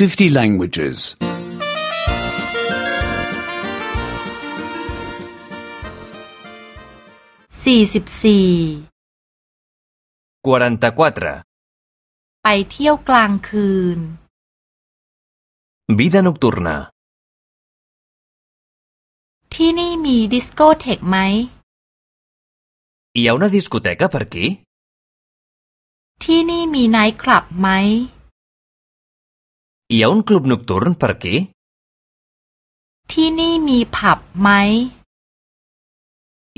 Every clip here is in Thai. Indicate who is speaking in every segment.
Speaker 1: 50 languages.
Speaker 2: สี่สิบสี่
Speaker 3: 44.
Speaker 2: ไปเที่ยวกลางคืน
Speaker 3: Vida nocturna.
Speaker 2: ที่นี่มีดิสโกเทกไหม
Speaker 3: Hi ha una discoteca per aquí?
Speaker 2: ที่นี่มีไนท์คลับไหม
Speaker 3: Hi ha un club nocturn per aquí?
Speaker 2: ที่นี่มีผับไหม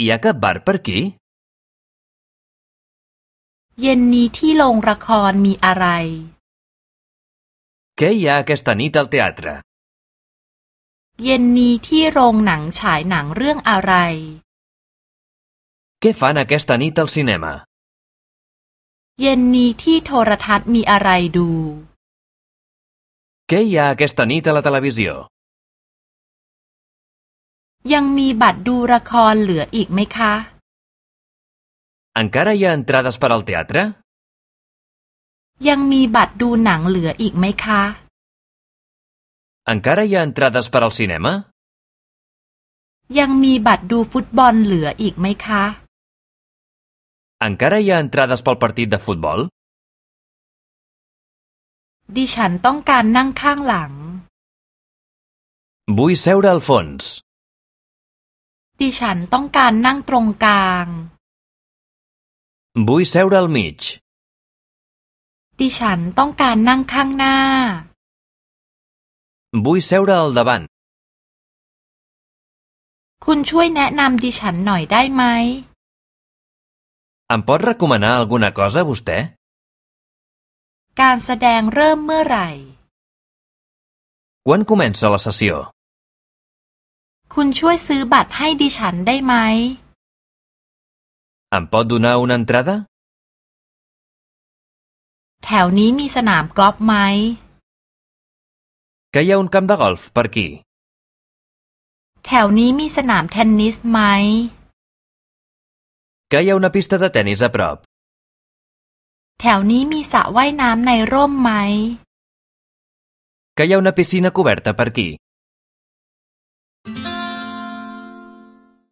Speaker 3: Hi ha cap bar per aquí?
Speaker 2: เย็นนี้ที่โรงละครมีอะไร
Speaker 3: Què hi ha aquesta nit al teatre?
Speaker 2: เย็นนี้ที่โรงหนังฉายหนังเรื่องอะไร
Speaker 3: Què fan aquesta nit al cinema?
Speaker 2: เย็นนี้ที่โทรทัศน์มีอะไรดู
Speaker 3: Què hi ha aquesta nit a la televisió?
Speaker 2: ยังมีบัตรดูละครเหลืออีกไหมคะ
Speaker 3: Encara hi ha entrades per al teatre?
Speaker 2: ยังมีบัตรดูหนังเหลืออีกไหมคะ
Speaker 3: Encara hi ha entrades per al cinema?
Speaker 2: ยังมีบัตรดูฟุตบอลเหลืออีกไหมคะ
Speaker 3: Encara hi ha entrades pel partit de futbol?
Speaker 2: ดิฉันต้องการนั่งข้างหลัง
Speaker 3: Vull seure al fons.
Speaker 2: ดิฉันต้องการนั่งตรงกลาง
Speaker 3: Vull seure al mig.
Speaker 2: ดิฉันต้องการนั่งข้างหน้า
Speaker 3: Vull seure al davant.
Speaker 2: คุณช่วยแนะนำดิฉันหน่อยได้ไหม
Speaker 3: Em pot recomanar alguna cosa, vostè?
Speaker 2: การแสดงเริ่มเมื่อไหร่
Speaker 3: Quan comença la sessió?
Speaker 2: คุณช่วยซื้อบัตรให้ดิฉันได้ไหม
Speaker 3: Em pot donar una entrada?
Speaker 2: แถวนี้มีสนามกอล์ฟไหม
Speaker 3: Que hi ha un camp de golf per aquí?
Speaker 2: แถวนี้มีสนามเทนนิสไหม
Speaker 3: Que hi ha una pista de tennis a prop?
Speaker 2: แถวนี้มีสระว่ายน้ำในร่มไหม
Speaker 3: Que hi ha una piscina coberta per aquí?